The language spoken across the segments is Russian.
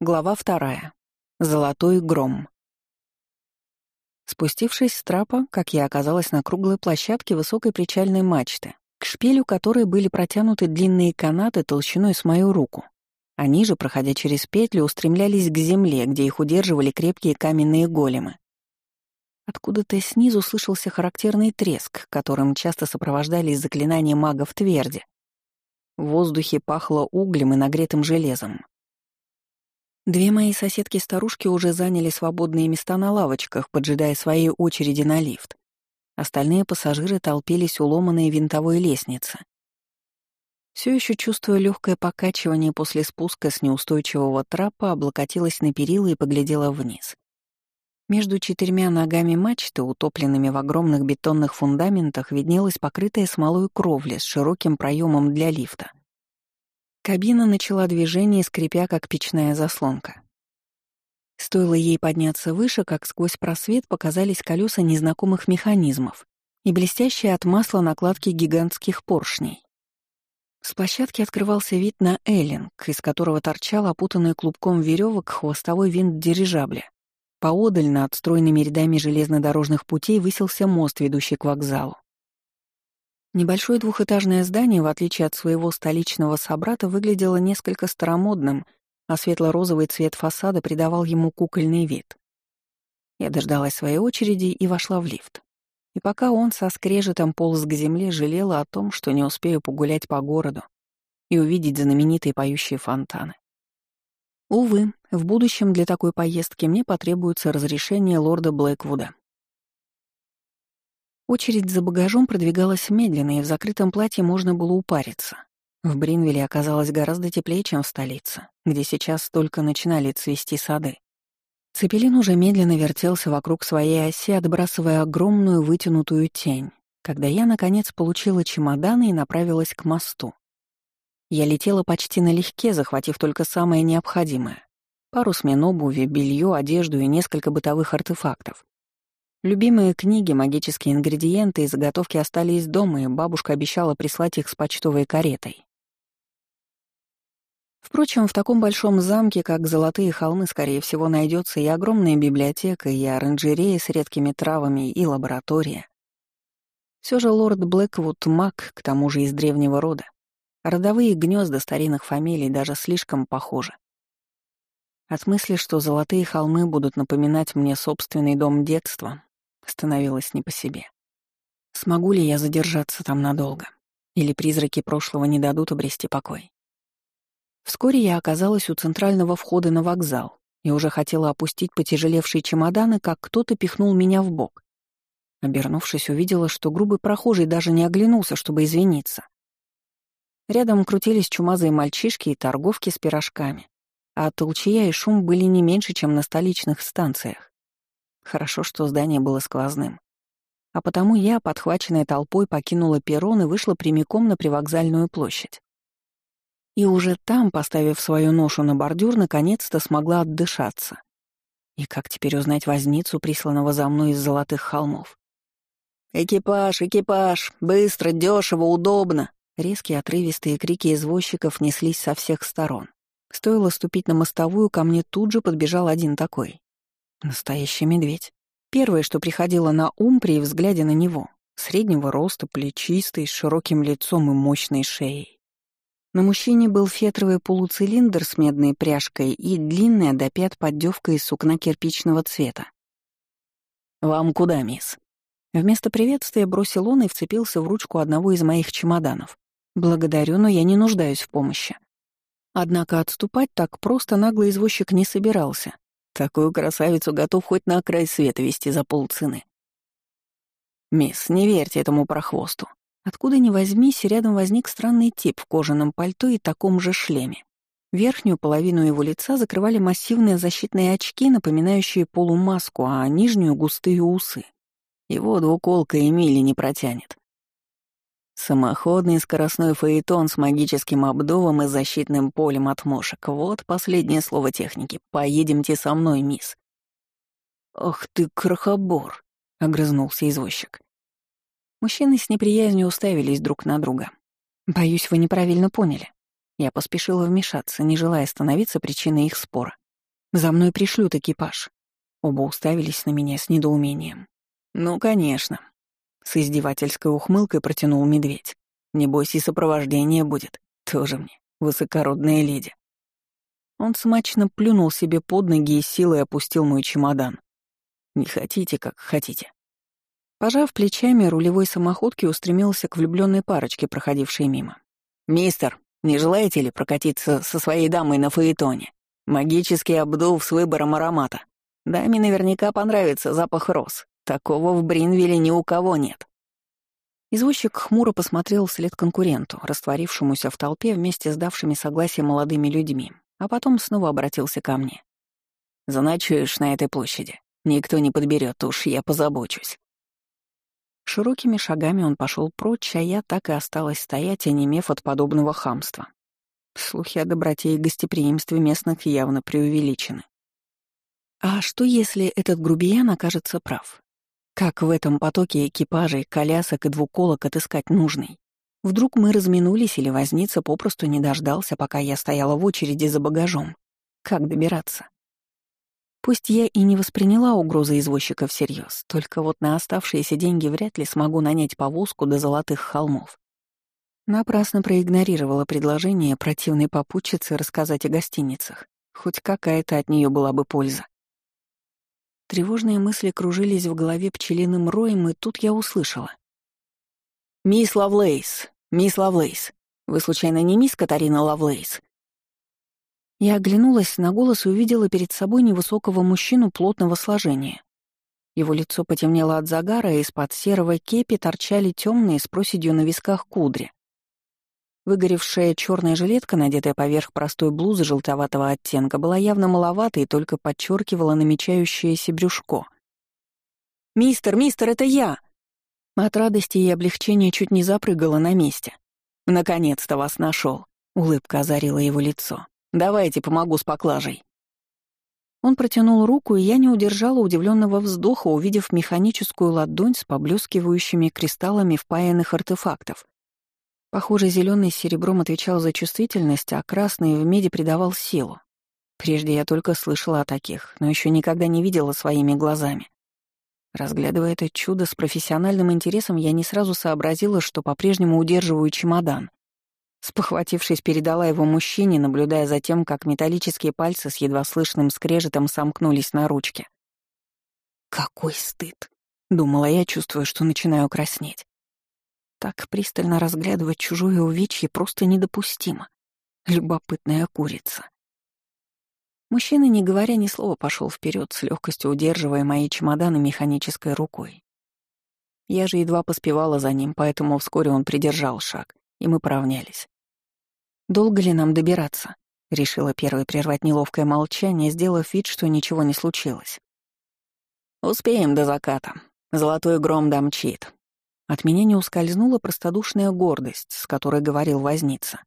Глава вторая. Золотой гром. Спустившись с трапа, как я оказалась на круглой площадке высокой причальной мачты, к шпилю которой были протянуты длинные канаты толщиной с мою руку. Они же, проходя через петлю, устремлялись к земле, где их удерживали крепкие каменные големы. Откуда-то снизу слышался характерный треск, которым часто сопровождались заклинания магов тверди. В воздухе пахло углем и нагретым железом. Две мои соседки-старушки уже заняли свободные места на лавочках, поджидая своей очереди на лифт. Остальные пассажиры толпились у ломаной винтовой лестницы. Все еще чувствуя легкое покачивание после спуска с неустойчивого трапа, облокотилась на перила и поглядела вниз. Между четырьмя ногами мачты, утопленными в огромных бетонных фундаментах, виднелась покрытая смолой кровля с широким проемом для лифта. Кабина начала движение, скрипя, как печная заслонка. Стоило ей подняться выше, как сквозь просвет показались колеса незнакомых механизмов и блестящие от масла накладки гигантских поршней. С площадки открывался вид на эллинг, из которого торчал опутанный клубком веревок хвостовой винт дирижабля. Поодаль над стройными рядами железнодорожных путей высился мост, ведущий к вокзалу. Небольшое двухэтажное здание, в отличие от своего столичного собрата, выглядело несколько старомодным, а светло-розовый цвет фасада придавал ему кукольный вид. Я дождалась своей очереди и вошла в лифт. И пока он со скрежетом полз к земле, жалела о том, что не успею погулять по городу и увидеть знаменитые поющие фонтаны. Увы, в будущем для такой поездки мне потребуется разрешение лорда Блэквуда. Очередь за багажом продвигалась медленно, и в закрытом платье можно было упариться. В Бринвилле оказалось гораздо теплее, чем в столице, где сейчас только начинали цвести сады. Цепелин уже медленно вертелся вокруг своей оси, отбрасывая огромную вытянутую тень, когда я, наконец, получила чемоданы и направилась к мосту. Я летела почти налегке, захватив только самое необходимое — пару смен белье, одежду и несколько бытовых артефактов. Любимые книги, магические ингредиенты и заготовки остались дома, и бабушка обещала прислать их с почтовой каретой. Впрочем, в таком большом замке, как Золотые холмы, скорее всего, найдется и огромная библиотека, и оранжерея с редкими травами, и лаборатория. Все же лорд Блэквуд — маг, к тому же из древнего рода. Родовые гнезда старинных фамилий даже слишком похожи. От мысли, что Золотые холмы будут напоминать мне собственный дом детства, становилось не по себе. Смогу ли я задержаться там надолго? Или призраки прошлого не дадут обрести покой? Вскоре я оказалась у центрального входа на вокзал и уже хотела опустить потяжелевшие чемоданы, как кто-то пихнул меня в бок. Обернувшись, увидела, что грубый прохожий даже не оглянулся, чтобы извиниться. Рядом крутились чумазые мальчишки и торговки с пирожками, а толчья и шум были не меньше, чем на столичных станциях. Хорошо, что здание было сквозным. А потому я, подхваченная толпой, покинула перрон и вышла прямиком на привокзальную площадь. И уже там, поставив свою ношу на бордюр, наконец-то смогла отдышаться. И как теперь узнать возницу, присланного за мной из золотых холмов? «Экипаж, экипаж! Быстро, дешево, удобно!» Резкие отрывистые крики извозчиков неслись со всех сторон. Стоило ступить на мостовую, ко мне тут же подбежал один такой. Настоящий медведь. Первое, что приходило на ум при взгляде на него. Среднего роста, плечистый, с широким лицом и мощной шеей. На мужчине был фетровый полуцилиндр с медной пряжкой и длинная до пят поддевка из сукна кирпичного цвета. «Вам куда, мисс?» Вместо приветствия бросил он и вцепился в ручку одного из моих чемоданов. «Благодарю, но я не нуждаюсь в помощи». Однако отступать так просто наглый извозчик не собирался, Такую красавицу готов хоть на край света вести за полцены. «Мисс, не верьте этому прохвосту. Откуда ни возьмись, рядом возник странный тип в кожаном пальто и таком же шлеме. Верхнюю половину его лица закрывали массивные защитные очки, напоминающие полумаску, а нижнюю — густые усы. Его двуколка и мили не протянет. Самоходный скоростной фаэтон с магическим обдувом и защитным полем от мошек. Вот последнее слово техники. Поедемте со мной, мисс. «Ах ты, крохобор!» — огрызнулся извозчик. Мужчины с неприязнью уставились друг на друга. «Боюсь, вы неправильно поняли». Я поспешила вмешаться, не желая становиться причиной их спора. За мной пришлют экипаж». Оба уставились на меня с недоумением. «Ну, конечно». С издевательской ухмылкой протянул медведь. «Небось и сопровождение будет. Тоже мне, высокородная леди». Он смачно плюнул себе под ноги и силой опустил мой чемодан. «Не хотите, как хотите». Пожав плечами, рулевой самоходки устремился к влюбленной парочке, проходившей мимо. «Мистер, не желаете ли прокатиться со своей дамой на фаэтоне? Магический обдув с выбором аромата. Даме наверняка понравится запах роз. Такого в Бринвилле ни у кого нет». Извозчик хмуро посмотрел вслед конкуренту, растворившемуся в толпе вместе с давшими согласие молодыми людьми, а потом снова обратился ко мне. «Заночуешь на этой площади. Никто не подберет, уж я позабочусь». Широкими шагами он пошел прочь, а я так и осталась стоять, онемев от подобного хамства. Слухи о доброте и гостеприимстве местных явно преувеличены. А что, если этот грубиян окажется прав? Как в этом потоке экипажей, колясок и двуколок отыскать нужный? Вдруг мы разминулись или возница попросту не дождался, пока я стояла в очереди за багажом. Как добираться? Пусть я и не восприняла угрозы извозчика всерьез, только вот на оставшиеся деньги вряд ли смогу нанять повозку до золотых холмов. Напрасно проигнорировала предложение противной попутчицы рассказать о гостиницах. Хоть какая-то от нее была бы польза. Тревожные мысли кружились в голове пчелиным роем, и тут я услышала. «Мисс Лавлейс! Мисс Лавлейс! Вы, случайно, не мисс Катарина Лавлейс?» Я оглянулась на голос и увидела перед собой невысокого мужчину плотного сложения. Его лицо потемнело от загара, и из-под серого кепи торчали темные с проседью на висках кудри. Выгоревшая черная жилетка, надетая поверх простой блузы желтоватого оттенка, была явно маловатой и только подчеркивала намечающееся брюшко. «Мистер, мистер, это я!» От радости и облегчения чуть не запрыгала на месте. «Наконец-то вас нашел. улыбка озарила его лицо. «Давайте помогу с поклажей». Он протянул руку, и я не удержала удивленного вздоха, увидев механическую ладонь с поблескивающими кристаллами впаянных артефактов. Похоже, зеленый с серебром отвечал за чувствительность, а красный в меди придавал силу. Прежде я только слышала о таких, но еще никогда не видела своими глазами. Разглядывая это чудо с профессиональным интересом, я не сразу сообразила, что по-прежнему удерживаю чемодан. Спохватившись, передала его мужчине, наблюдая за тем, как металлические пальцы с едва слышным скрежетом сомкнулись на ручке. «Какой стыд!» — думала я, чувствуя, что начинаю краснеть. Так пристально разглядывать чужое увечье просто недопустимо. Любопытная курица. Мужчина, не говоря ни слова, пошел вперед, с легкостью удерживая мои чемоданы механической рукой. Я же едва поспевала за ним, поэтому вскоре он придержал шаг, и мы поравнялись. «Долго ли нам добираться?» — решила первой прервать неловкое молчание, сделав вид, что ничего не случилось. «Успеем до заката. Золотой гром домчит». От меня не ускользнула простодушная гордость, с которой говорил возница.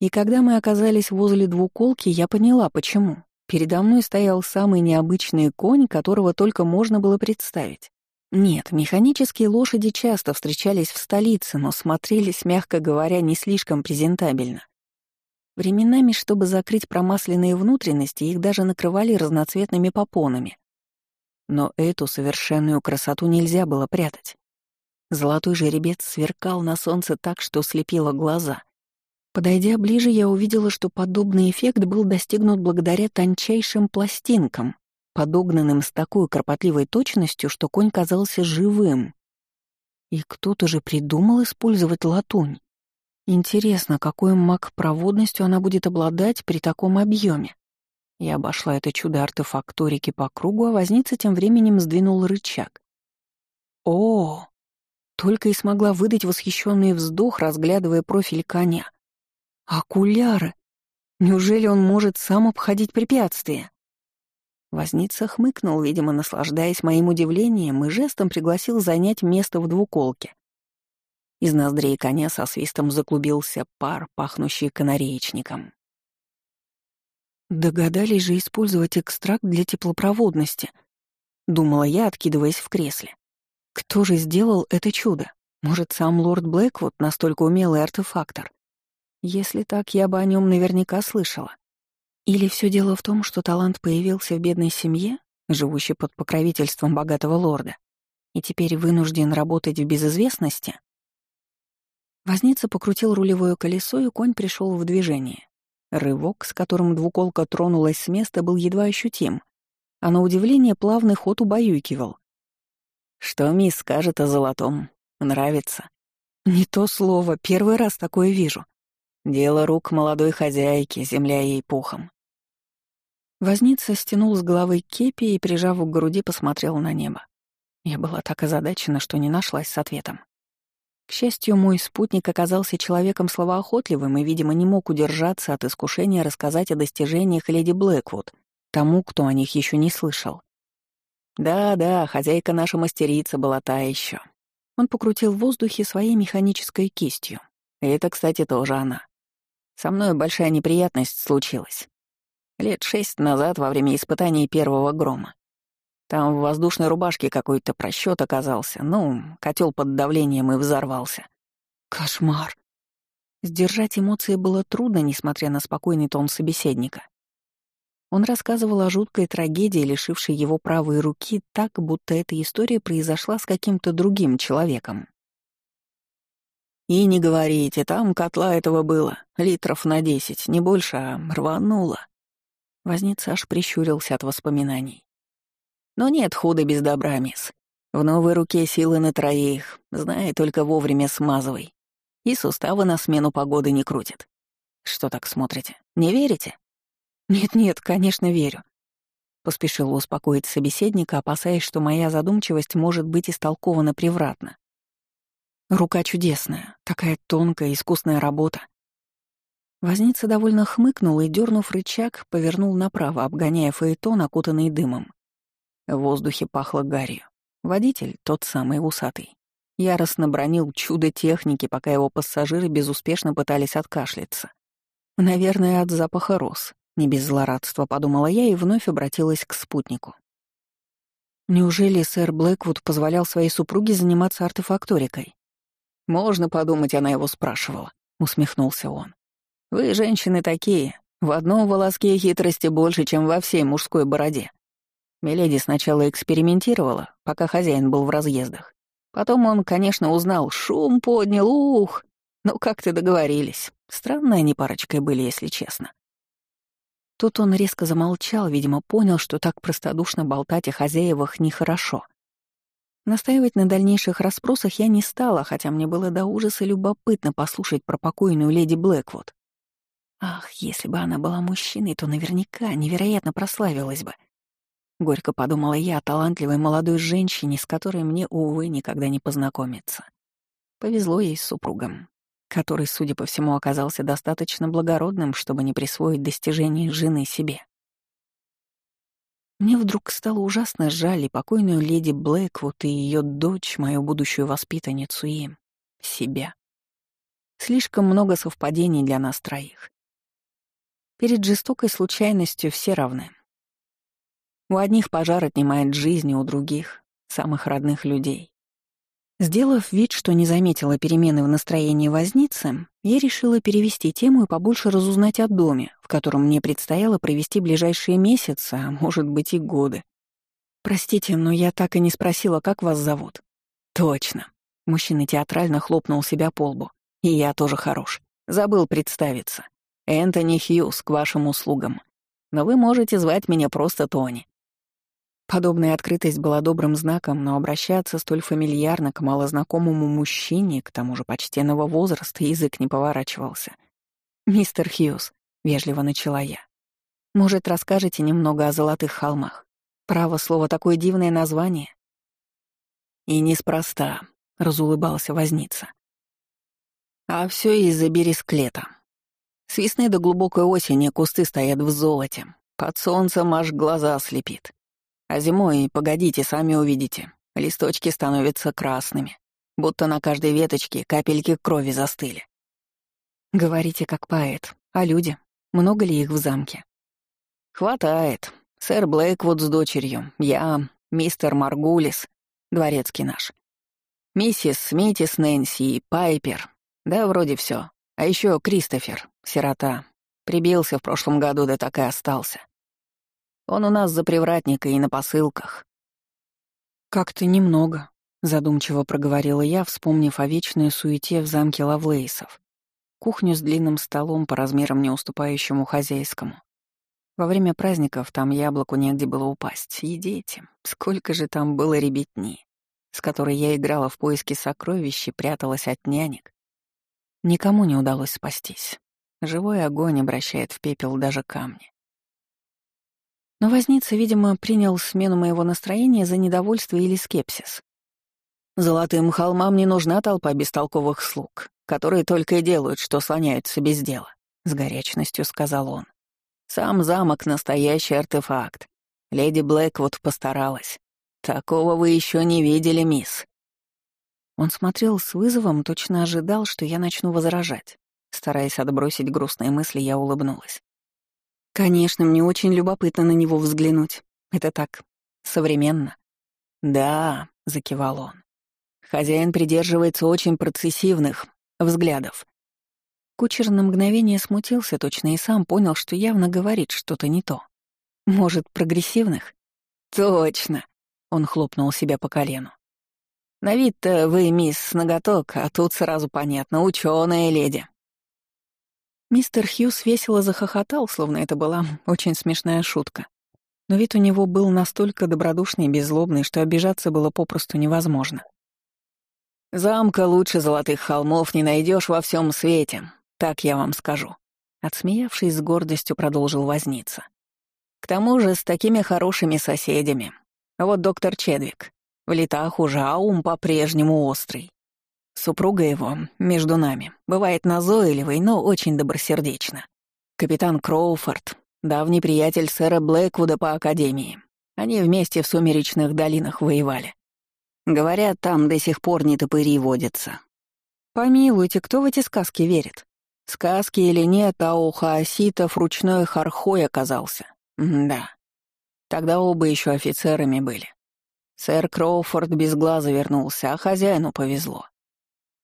И когда мы оказались возле двуколки, я поняла, почему. Передо мной стоял самый необычный конь, которого только можно было представить. Нет, механические лошади часто встречались в столице, но смотрелись, мягко говоря, не слишком презентабельно. Временами, чтобы закрыть промасленные внутренности, их даже накрывали разноцветными попонами. Но эту совершенную красоту нельзя было прятать. Золотой жеребец сверкал на солнце так, что слепило глаза. Подойдя ближе, я увидела, что подобный эффект был достигнут благодаря тончайшим пластинкам, подогнанным с такой кропотливой точностью, что конь казался живым. И кто-то же придумал использовать латунь. Интересно, какой маг проводностью она будет обладать при таком объеме? Я обошла это чудо артефакторики по кругу, а возница тем временем сдвинул рычаг. О! Только и смогла выдать восхищенный вздох, разглядывая профиль коня. Окуляры! Неужели он может сам обходить препятствия? Возница хмыкнул, видимо, наслаждаясь моим удивлением, и жестом пригласил занять место в двуколке. Из ноздрей коня со свистом заклубился пар, пахнущий канареечником. Догадались же использовать экстракт для теплопроводности, думала я, откидываясь в кресле. Кто же сделал это чудо? Может, сам лорд Блэквуд настолько умелый артефактор? Если так, я бы о нем наверняка слышала. Или все дело в том, что талант появился в бедной семье, живущей под покровительством богатого лорда, и теперь вынужден работать в безызвестности? Возница покрутил рулевое колесо, и конь пришел в движение. Рывок, с которым двуколка тронулась с места, был едва ощутим, а на удивление плавный ход убаюкивал. «Что мисс скажет о золотом? Нравится?» «Не то слово, первый раз такое вижу. Дело рук молодой хозяйки, земля ей пухом». Возница стянул с головы кепи и, прижав к груди, посмотрел на небо. Я была так озадачена, что не нашлась с ответом. К счастью, мой спутник оказался человеком словоохотливым и, видимо, не мог удержаться от искушения рассказать о достижениях леди Блэквуд тому, кто о них еще не слышал. «Да-да, хозяйка наша мастерица была та еще. Он покрутил в воздухе своей механической кистью. Это, кстати, тоже она. Со мной большая неприятность случилась. Лет шесть назад, во время испытаний первого грома. Там в воздушной рубашке какой-то просчет оказался. Ну, котел под давлением и взорвался. Кошмар. Сдержать эмоции было трудно, несмотря на спокойный тон собеседника. Он рассказывал о жуткой трагедии, лишившей его правой руки, так, будто эта история произошла с каким-то другим человеком. «И не говорите, там котла этого было, литров на десять, не больше, а рвануло». Возница аж прищурился от воспоминаний. Но нет худа без добра, мисс. В новой руке силы на троих, знай, только вовремя смазывай. И суставы на смену погоды не крутят. Что так смотрите? Не верите? Нет-нет, конечно, верю. Поспешил успокоить собеседника, опасаясь, что моя задумчивость может быть истолкована превратно. Рука чудесная, такая тонкая, искусная работа. Возница довольно хмыкнул и, дернув рычаг, повернул направо, обгоняя фаэтон, окутанный дымом. В воздухе пахло гарью. Водитель, тот самый усатый, яростно бронил чудо техники, пока его пассажиры безуспешно пытались откашляться. Наверное, от запаха роз. Не без злорадства подумала я и вновь обратилась к спутнику. Неужели сэр Блэквуд позволял своей супруге заниматься артефакторикой? «Можно подумать, она его спрашивала», — усмехнулся он. «Вы, женщины, такие. В одном волоске хитрости больше, чем во всей мужской бороде. Миледи сначала экспериментировала, пока хозяин был в разъездах. Потом он, конечно, узнал, шум поднял, ух! Ну, как-то договорились. Странная они парочкой были, если честно. Тут он резко замолчал, видимо, понял, что так простодушно болтать о хозяевах нехорошо. Настаивать на дальнейших расспросах я не стала, хотя мне было до ужаса любопытно послушать про покойную леди Блэквуд. Ах, если бы она была мужчиной, то наверняка невероятно прославилась бы — Горько подумала я о талантливой молодой женщине, с которой мне, увы, никогда не познакомиться. Повезло ей с супругом, который, судя по всему, оказался достаточно благородным, чтобы не присвоить достижения жены себе. Мне вдруг стало ужасно жаль и покойную леди Блэквуд, и ее дочь, мою будущую воспитанницу, и себя. Слишком много совпадений для нас троих. Перед жестокой случайностью все равны. У одних пожар отнимает жизни, у других — самых родных людей. Сделав вид, что не заметила перемены в настроении возницы, я решила перевести тему и побольше разузнать о доме, в котором мне предстояло провести ближайшие месяцы, а может быть и годы. «Простите, но я так и не спросила, как вас зовут». «Точно». Мужчина театрально хлопнул себя по лбу. «И я тоже хорош. Забыл представиться. Энтони Хьюз к вашим услугам. Но вы можете звать меня просто Тони. Подобная открытость была добрым знаком, но обращаться столь фамильярно к малознакомому мужчине, к тому же почтенного возраста, язык не поворачивался. «Мистер Хьюз», — вежливо начала я, — «может, расскажете немного о Золотых холмах? Право слово, такое дивное название». «И неспроста», — разулыбался возница. «А все из-за бересклета. С весны до глубокой осени кусты стоят в золоте. Под солнцем аж глаза слепит. А зимой, погодите, сами увидите, листочки становятся красными, будто на каждой веточке капельки крови застыли. Говорите как поэт. А люди? Много ли их в замке? Хватает. Сэр Блэквуд с дочерью, я, мистер Маргулис, дворецкий наш. Миссис Смитис Нэнси и Пайпер. Да, вроде все. А еще Кристофер, сирота. Прибился в прошлом году, да так и остался. Он у нас за привратника и на посылках». «Как-то немного», — задумчиво проговорила я, вспомнив о вечной суете в замке Лавлейсов. Кухню с длинным столом по размерам не уступающему хозяйскому. Во время праздников там яблоку негде было упасть. И дети. Сколько же там было ребятни, с которой я играла в поиски сокровищ и пряталась от нянек. Никому не удалось спастись. Живой огонь обращает в пепел даже камни. Но возница, видимо, принял смену моего настроения за недовольство или скепсис. «Золотым холмам не нужна толпа бестолковых слуг, которые только и делают, что слоняются без дела», — с горячностью сказал он. «Сам замок — настоящий артефакт. Леди Блэквуд постаралась. Такого вы еще не видели, мисс». Он смотрел с вызовом, точно ожидал, что я начну возражать. Стараясь отбросить грустные мысли, я улыбнулась. Конечно, мне очень любопытно на него взглянуть. Это так, современно. «Да», — закивал он. «Хозяин придерживается очень процессивных взглядов». Кучер на мгновение смутился точно и сам понял, что явно говорит что-то не то. «Может, прогрессивных?» «Точно», — он хлопнул себя по колену. «На вид-то вы, мисс Ноготок, а тут сразу понятно, ученая леди. Мистер Хьюз весело захохотал, словно это была очень смешная шутка. Но вид у него был настолько добродушный и беззлобный, что обижаться было попросту невозможно. «Замка лучше золотых холмов не найдешь во всем свете, так я вам скажу», — отсмеявшись с гордостью, продолжил возниться. «К тому же с такими хорошими соседями. Вот доктор Чедвик. В летах уже, а ум по-прежнему острый. Супруга его, между нами, бывает назойливой, но очень добросердечна. Капитан Кроуфорд, давний приятель сэра Блэквуда по Академии. Они вместе в сумеречных долинах воевали. Говорят, там до сих пор не топыри водятся. Помилуйте, кто в эти сказки верит? Сказки или нет, а у хаоситов ручной хархой оказался. М да. Тогда оба еще офицерами были. Сэр Кроуфорд без глаза вернулся, а хозяину повезло.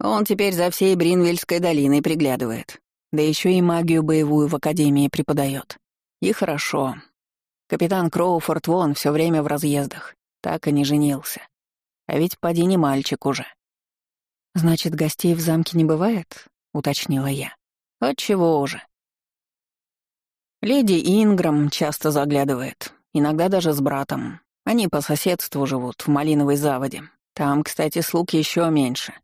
Он теперь за всей Бринвельской долиной приглядывает. Да еще и магию боевую в Академии преподает. И хорошо. Капитан Кроуфорд вон все время в разъездах. Так и не женился. А ведь поди не мальчик уже. «Значит, гостей в замке не бывает?» — уточнила я. «Отчего уже?» Леди Инграм часто заглядывает, иногда даже с братом. Они по соседству живут, в Малиновой заводе. Там, кстати, слуг еще меньше.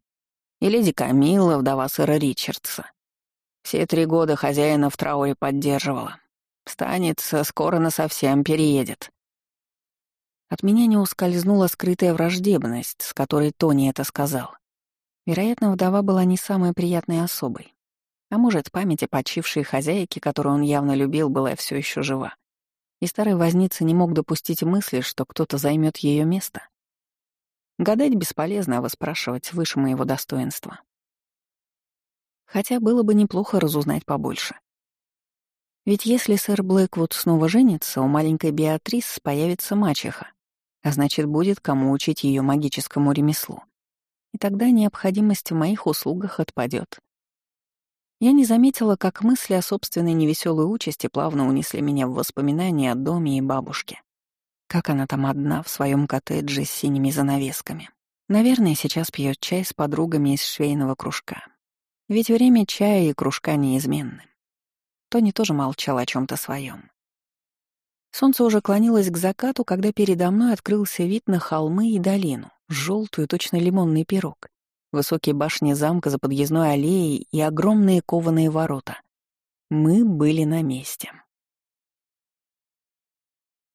И леди Камилла, вдова сэра Ричардса. Все три года хозяина в трауре поддерживала. Станется, скоро насовсем переедет. От меня не ускользнула скрытая враждебность, с которой Тони это сказал. Вероятно, вдова была не самой приятной особой. А может, память о почившей хозяйке, которую он явно любил, была все еще жива. И старый возница не мог допустить мысли, что кто-то займет ее место. Гадать бесполезно, а выспрашивать выше моего достоинства. Хотя было бы неплохо разузнать побольше. Ведь если сэр Блэквуд снова женится, у маленькой Беатрис появится мачеха, а значит, будет кому учить ее магическому ремеслу. И тогда необходимость в моих услугах отпадет. Я не заметила, как мысли о собственной невеселой участи плавно унесли меня в воспоминания о доме и бабушке. Как она там одна в своем коттедже с синими занавесками. Наверное, сейчас пьет чай с подругами из швейного кружка. Ведь время чая и кружка неизменны. Тони тоже молчал о чем то своем. Солнце уже клонилось к закату, когда передо мной открылся вид на холмы и долину, желтую, точно лимонный пирог, высокие башни замка за подъездной аллеей и огромные кованые ворота. Мы были на месте.